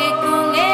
फेंकूँगे